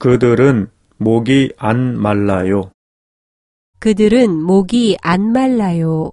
그들은 목이 안 말라요. 그들은 목이 안 말라요.